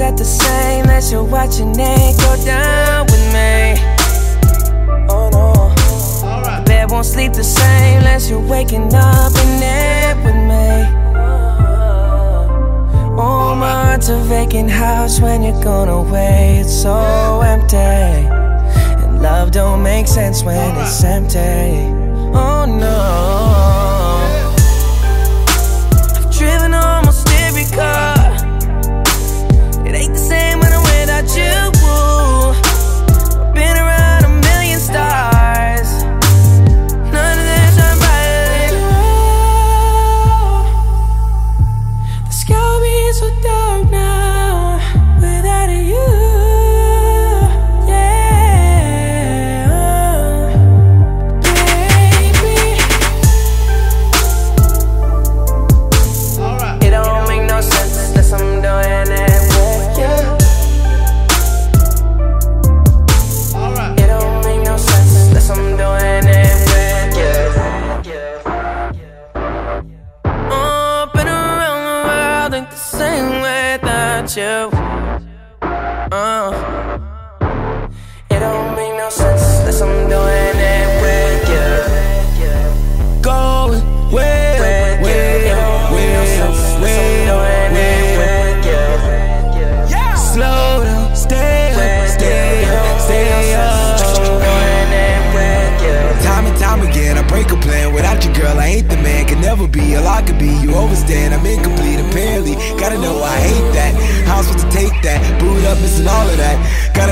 unless you're watching it go down with me. Oh no. The bed won't sleep the same unless you're waking up in it with me. Oh, my heart's a vacant house when you're gone away. It's so empty. And love don't make sense when it's empty. Oh no. Ain't the same without you. Uh. It don't make no sense unless I'm doing it with you. Going way, way, way, way, Slow down, stay up, stay up, stay up. Time and time again, I break a plan. Without you, girl, I ain't the man. Can never be all I could be. You overstand, I'm incomplete, apparently. Gotta know I hate that. How I'm supposed to take that? Boot up, missing all of that. Gotta